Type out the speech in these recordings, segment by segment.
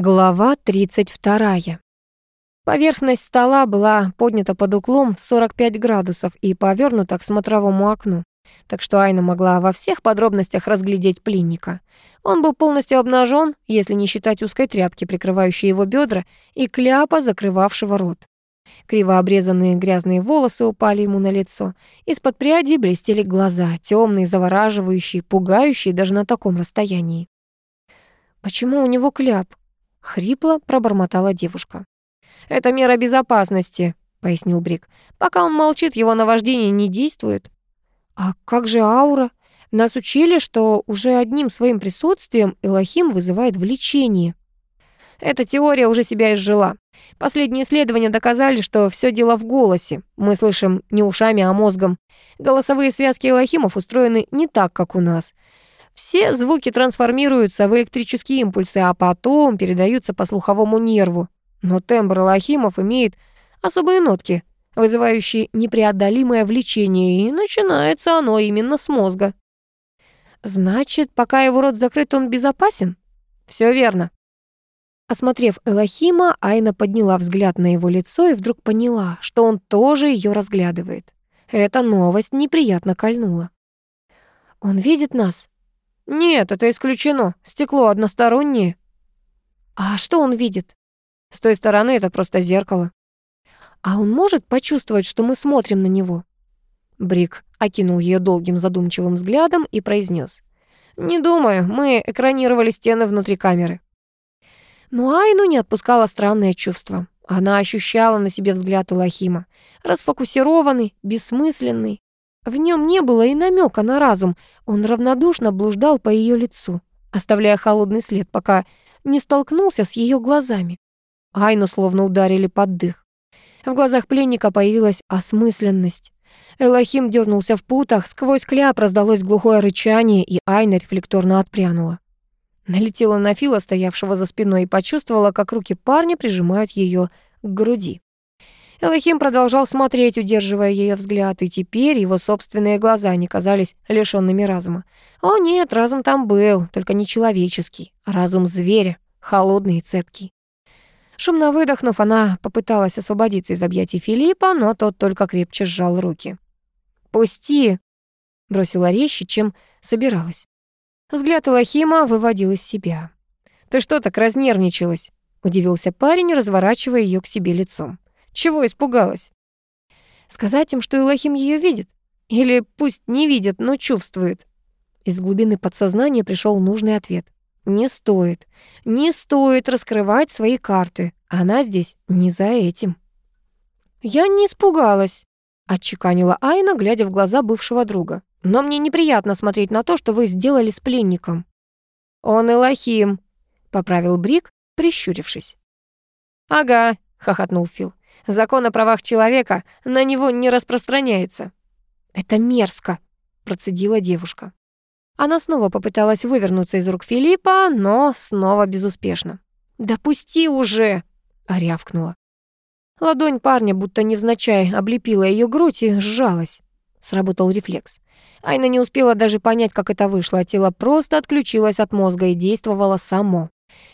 Глава 32. Поверхность стола была поднята под углом в 45 градусов и повернута к смотровому окну, так что Айна могла во всех подробностях разглядеть пленника. Он был полностью обнажен, если не считать узкой тряпки, прикрывающей его бедра, и кляпа, закрывавшего рот. Криво обрезанные грязные волосы упали ему на лицо. Из-под пряди блестели глаза, темные, завораживающие, пугающие даже на таком расстоянии. «Почему у него кляп?» — хрипло пробормотала девушка. «Это мера безопасности», — пояснил Брик. «Пока он молчит, его наваждение не действует». «А как же аура? Нас учили, что уже одним своим присутствием Элохим вызывает влечение». Эта теория уже себя изжила. Последние исследования доказали, что все дело в голосе. Мы слышим не ушами, а мозгом. Голосовые связки элохимов устроены не так, как у нас. Все звуки трансформируются в электрические импульсы, а потом передаются по слуховому нерву. Но тембр лохимов имеет особые нотки, вызывающие непреодолимое влечение, и начинается оно именно с мозга. Значит, пока его рот закрыт, он безопасен? Все верно. Осмотрев Элохима, Айна подняла взгляд на его лицо и вдруг поняла, что он тоже ее разглядывает. Эта новость неприятно кольнула. «Он видит нас?» «Нет, это исключено. Стекло одностороннее». «А что он видит?» «С той стороны это просто зеркало». «А он может почувствовать, что мы смотрим на него?» Брик окинул ее долгим задумчивым взглядом и произнес: «Не думаю, мы экранировали стены внутри камеры». Но Айну не отпускало странное чувство. Она ощущала на себе взгляд Элохима, расфокусированный, бессмысленный, в нем не было и намека на разум. Он равнодушно блуждал по ее лицу, оставляя холодный след, пока не столкнулся с ее глазами. Айну словно ударили под дых. В глазах пленника появилась осмысленность. Элохим дернулся в путах, сквозь кляп раздалось глухое рычание, и Айна рефлекторно отпрянула. Налетела на Фила, стоявшего за спиной, и почувствовала, как руки парня прижимают ее к груди. Элохим продолжал смотреть, удерживая ее взгляд, и теперь его собственные глаза не казались лишенными разума. О нет, разум там был, только не человеческий, разум зверя, холодный и цепкий. Шумно выдохнув, она попыталась освободиться из объятий Филиппа, но тот только крепче сжал руки. «Пусти!» — бросила резче, чем собиралась. Взгляд Элохима выводил из себя. «Ты что так разнервничалась?» — удивился парень, разворачивая ее к себе лицом. Чего испугалась? Сказать им, что Илохим ее видит? Или пусть не видит, но чувствует? Из глубины подсознания пришел нужный ответ. Не стоит. Не стоит раскрывать свои карты. Она здесь не за этим. Я не испугалась, отчеканила Айна, глядя в глаза бывшего друга. Но мне неприятно смотреть на то, что вы сделали с пленником. Он Илохим, поправил Брик, прищурившись. Ага, хохотнул Фил. Закон о правах человека на него не распространяется». «Это мерзко», — процедила девушка. Она снова попыталась вывернуться из рук Филиппа, но снова безуспешно. «Допусти уже!» — рявкнула. Ладонь парня, будто невзначай, облепила ее грудь и сжалась. Сработал рефлекс. Айна не успела даже понять, как это вышло, а тело просто отключилось от мозга и действовало само.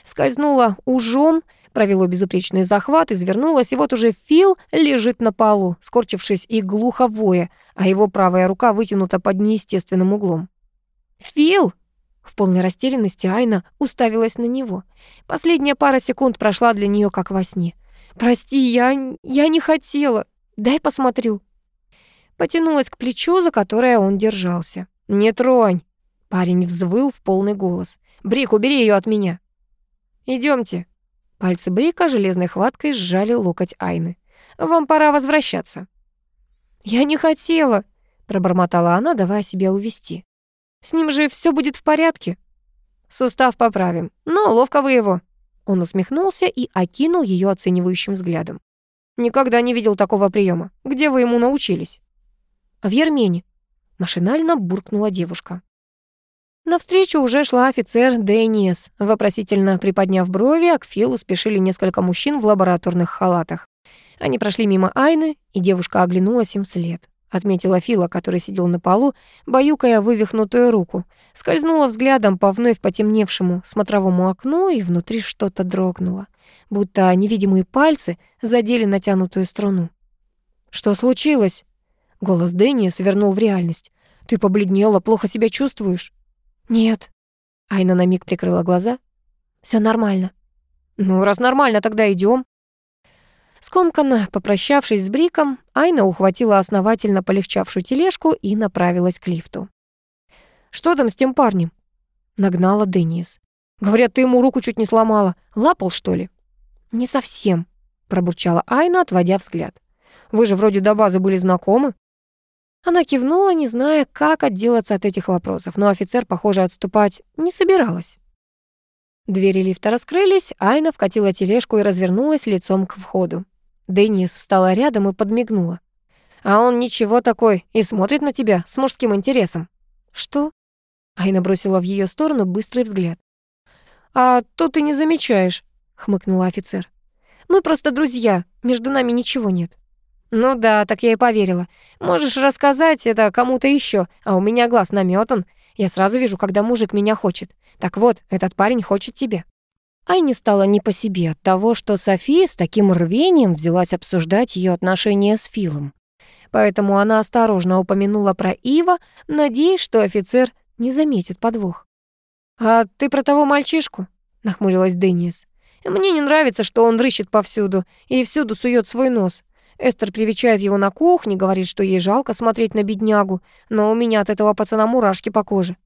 Скользнула ужом, провело безупречный захват, извернулось, и вот уже Фил лежит на полу, скорчившись и глухо воя, а его правая рука вытянута под неестественным углом. «Фил!» В полной растерянности Айна уставилась на него. Последняя пара секунд прошла для нее как во сне. «Прости, я... я не хотела. Дай посмотрю». Потянулась к плечу, за которое он держался. «Не тронь!» Парень взвыл в полный голос. «Брик, убери ее от меня!» Идемте. Пальцы Брика железной хваткой сжали локоть Айны. «Вам пора возвращаться». «Я не хотела», — пробормотала она, давая себя увести. «С ним же все будет в порядке». «Сустав поправим, но ловко вы его». Он усмехнулся и окинул ее оценивающим взглядом. «Никогда не видел такого приема. Где вы ему научились?» «В Ермене», — машинально буркнула девушка. Навстречу уже шла офицер Дэниес. Вопросительно приподняв брови, а к Филу спешили несколько мужчин в лабораторных халатах. Они прошли мимо Айны, и девушка оглянулась им вслед. отметила Фила, который сидел на полу, баюкая вывихнутую руку. Скользнула взглядом по вновь потемневшему смотровому окну, и внутри что-то дрогнуло, будто невидимые пальцы задели натянутую струну. «Что случилось?» Голос Дэнни свернул в реальность. «Ты побледнела, плохо себя чувствуешь?» «Нет». Айна на миг прикрыла глаза. Все нормально». «Ну, раз нормально, тогда идем. Скомканно попрощавшись с Бриком, Айна ухватила основательно полегчавшую тележку и направилась к лифту. «Что там с тем парнем?» Нагнала Денис. «Говорят, ты ему руку чуть не сломала. Лапал, что ли?» «Не совсем», — пробурчала Айна, отводя взгляд. «Вы же вроде до базы были знакомы?» Она кивнула, не зная, как отделаться от этих вопросов, но офицер, похоже, отступать не собиралась. Двери лифта раскрылись, Айна вкатила тележку и развернулась лицом к входу. Денис встала рядом и подмигнула. «А он ничего такой и смотрит на тебя с мужским интересом». «Что?» Айна бросила в ее сторону быстрый взгляд. «А то ты не замечаешь», — хмыкнула офицер. «Мы просто друзья, между нами ничего нет». «Ну да, так я и поверила. Можешь рассказать это кому-то еще, а у меня глаз наметан. Я сразу вижу, когда мужик меня хочет. Так вот, этот парень хочет тебя». Айне стало не по себе от того, что София с таким рвением взялась обсуждать ее отношения с Филом. Поэтому она осторожно упомянула про Ива, надеясь, что офицер не заметит подвох. «А ты про того мальчишку?» — нахмурилась Денис. «Мне не нравится, что он рыщет повсюду и всюду сует свой нос. Эстер привечает его на кухне, говорит, что ей жалко смотреть на беднягу, но у меня от этого пацана мурашки по коже».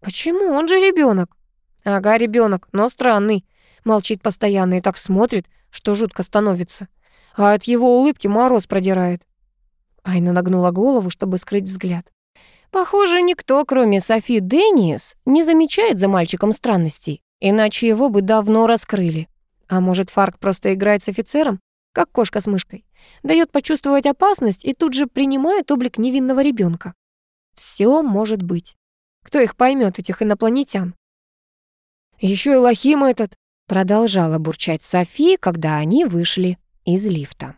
«Почему? Он же ребенок. «Ага, ребенок, но странный. Молчит постоянно и так смотрит, что жутко становится. А от его улыбки мороз продирает. Айна нагнула голову, чтобы скрыть взгляд. Похоже, никто, кроме Софи Денниес, не замечает за мальчиком странностей, иначе его бы давно раскрыли. А может, Фарк просто играет с офицером, как кошка с мышкой, дает почувствовать опасность и тут же принимает облик невинного ребенка. Все может быть. Кто их поймет, этих инопланетян? Еще и Лохим этот, Продолжала бурчать Софи, когда они вышли из лифта.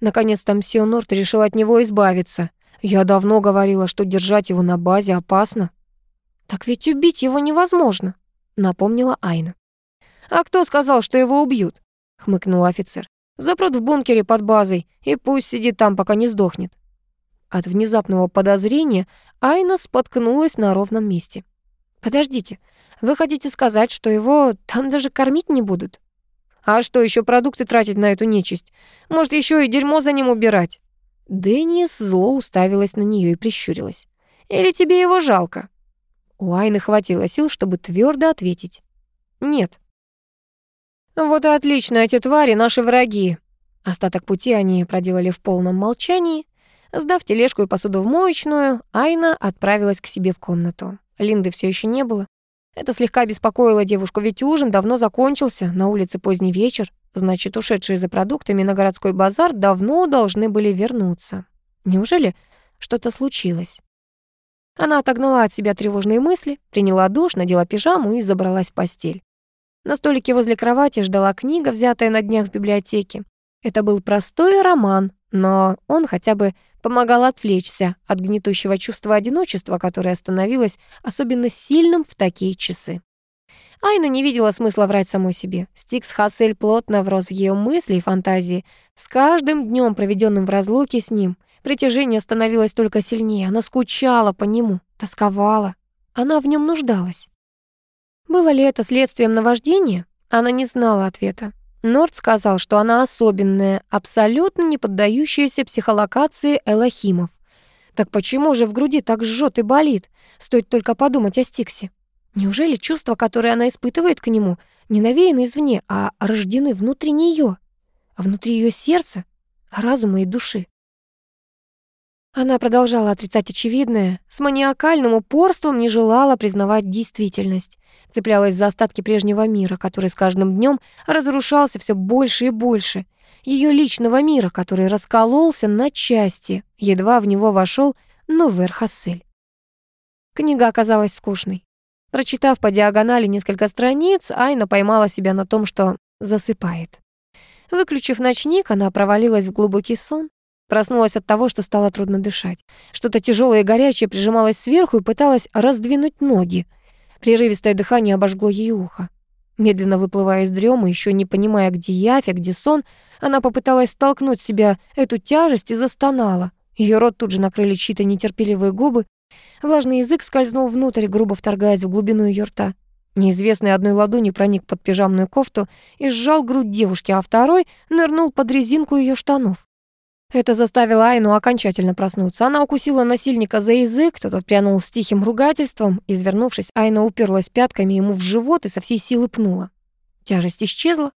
Наконец-то мсье Норт решил от него избавиться. Я давно говорила, что держать его на базе опасно. «Так ведь убить его невозможно», — напомнила Айна. «А кто сказал, что его убьют?» — хмыкнул офицер. «Запрут в бункере под базой, и пусть сидит там, пока не сдохнет». От внезапного подозрения Айна споткнулась на ровном месте. «Подождите, вы хотите сказать, что его там даже кормить не будут? А что, еще продукты тратить на эту нечисть? Может, еще и дерьмо за ним убирать?» Деннис зло уставилась на нее и прищурилась. «Или тебе его жалко?» У Айны хватило сил, чтобы твердо ответить. «Нет». «Вот и отлично, эти твари — наши враги». Остаток пути они проделали в полном молчании. Сдав тележку и посуду в моечную, Айна отправилась к себе в комнату. Линды все еще не было. Это слегка беспокоило девушку, ведь ужин давно закончился, на улице поздний вечер, значит, ушедшие за продуктами на городской базар давно должны были вернуться. Неужели что-то случилось? Она отогнала от себя тревожные мысли, приняла душ, надела пижаму и забралась в постель. На столике возле кровати ждала книга, взятая на днях в библиотеке. Это был простой роман, но он хотя бы помогал отвлечься от гнетущего чувства одиночества, которое становилось особенно сильным в такие часы. Айна не видела смысла врать самой себе. Стикс Хассель плотно врос в ее мысли и фантазии. С каждым днем, проведенным в разлуке с ним, притяжение становилось только сильнее. Она скучала по нему, тосковала. Она в нем нуждалась. Было ли это следствием наваждения? Она не знала ответа. Норд сказал, что она особенная, абсолютно не поддающаяся психолокации элохимов. Так почему же в груди так жжет и болит? Стоит только подумать о Стиксе. Неужели чувства, которые она испытывает к нему, не навеяны извне, а рождены внутри нее, внутри ее сердца, разума и души? Она продолжала отрицать очевидное, с маниакальным упорством не желала признавать действительность, цеплялась за остатки прежнего мира, который с каждым днем разрушался все больше и больше, ее личного мира, который раскололся на части, едва в него вошел Новер Хассель. Книга оказалась скучной. Прочитав по диагонали несколько страниц, Айна поймала себя на том, что засыпает. Выключив ночник, она провалилась в глубокий сон. Проснулась от того, что стало трудно дышать. Что-то тяжелое и горячее прижималось сверху и пыталась раздвинуть ноги. Прерывистое дыхание обожгло ей ухо. Медленно выплывая из дремы, еще не понимая, где явь, а где сон, она попыталась столкнуть себя эту тяжесть и застонала. Ее рот тут же накрыли чьи-то нетерпеливые губы. Влажный язык скользнул внутрь, грубо вторгаясь в глубину ее рта. Неизвестный одной ладони проник под пижамную кофту и сжал грудь девушки, а второй нырнул под резинку ее штанов. Это заставило Айну окончательно проснуться. Она укусила насильника за язык, тот отпрянул с тихим ругательством. Извернувшись, Айна уперлась пятками ему в живот и со всей силы пнула. Тяжесть исчезла.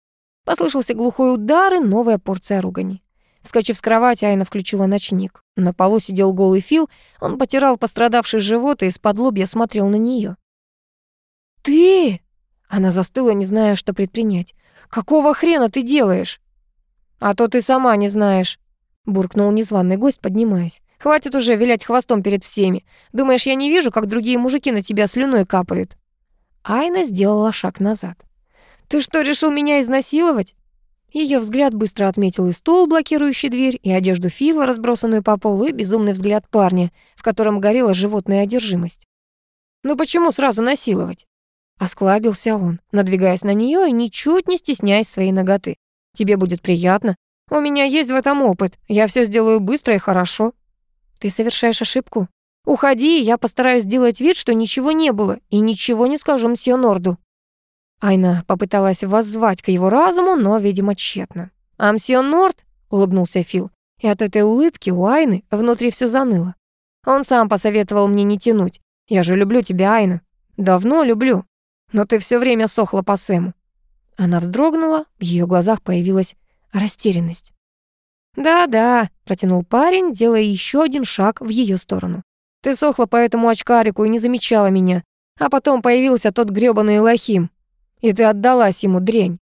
Послышался глухой удар и новая порция ругани. Вскочив с кровати, Айна включила ночник. На полу сидел голый Фил, он потирал пострадавший живот и из-под лобья смотрел на нее. «Ты?» Она застыла, не зная, что предпринять. «Какого хрена ты делаешь?» «А то ты сама не знаешь», буркнул незваный гость, поднимаясь. «Хватит уже вилять хвостом перед всеми. Думаешь, я не вижу, как другие мужики на тебя слюной капают?» Айна сделала шаг назад. «Ты что, решил меня изнасиловать?» Ее взгляд быстро отметил и стол, блокирующий дверь, и одежду Фила, разбросанную по полу, и безумный взгляд парня, в котором горела животная одержимость. «Ну почему сразу насиловать?» Осклабился он, надвигаясь на нее и ничуть не стесняясь своей ноготы. «Тебе будет приятно, у меня есть в этом опыт. Я все сделаю быстро и хорошо. Ты совершаешь ошибку. Уходи, я постараюсь сделать вид, что ничего не было, и ничего не скажу мсье Норду». Айна попыталась воззвать к его разуму, но, видимо, тщетно. «А мсье Норд?» — улыбнулся Фил. И от этой улыбки у Айны внутри все заныло. Он сам посоветовал мне не тянуть. «Я же люблю тебя, Айна. Давно люблю. Но ты все время сохла по Сэму». Она вздрогнула, в ее глазах появилась растерянность. «Да-да», — протянул парень, делая еще один шаг в ее сторону. «Ты сохла по этому очкарику и не замечала меня. А потом появился тот грёбаный Лохим. И ты отдалась ему, дрень.